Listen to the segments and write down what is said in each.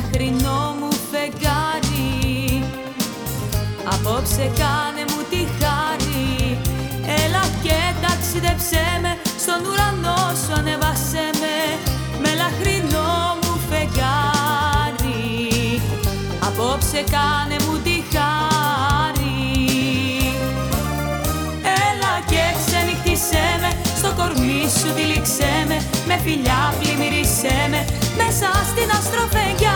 λαχρινό μου φεγγάρι. Απόψε κάνε μου τη χάρη. Έλα και ταξιδεψέ με. Στον ουρανό σου ανεβάσέ με. Με λαχρινό μου φεγγάρι. Απόψε κάνε μου τη χάρη. Έλα και ξενυχτήσέ με. Στο κορμί σου τυλίξέ με. Με φιλιά πλημμύρισέ με. Μέσα στην αστροφέγγια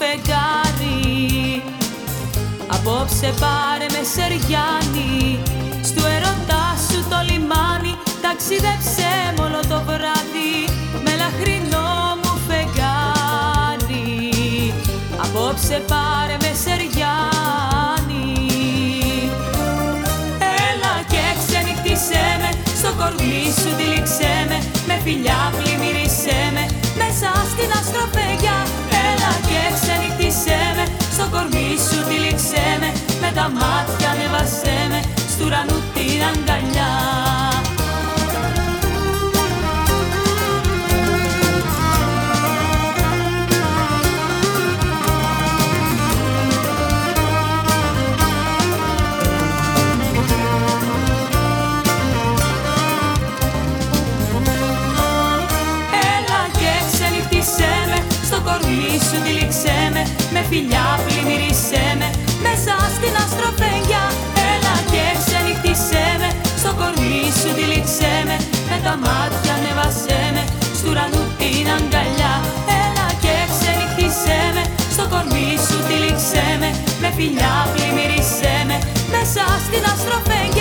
φεγγάρι Απόψε πάρε με σεριάνι. Στου ερωτά σου το λιμάνι Ταξίδεψέ με όλο το βράδυ. Με λαχρινό μου φεγγάρι Απόψε πάρε με σεριάνι. Έλα και ξενυχτήσέ με Στο κορμί σου τυλίξέ με. Με φιλιά αγκαλιά. Έλα και ξενυχτήσέ με Στο κορμί σου τυλίξέ με Με φιλιά φιλιά πλημμύρισέ με Μέσα στην αστροφέγγια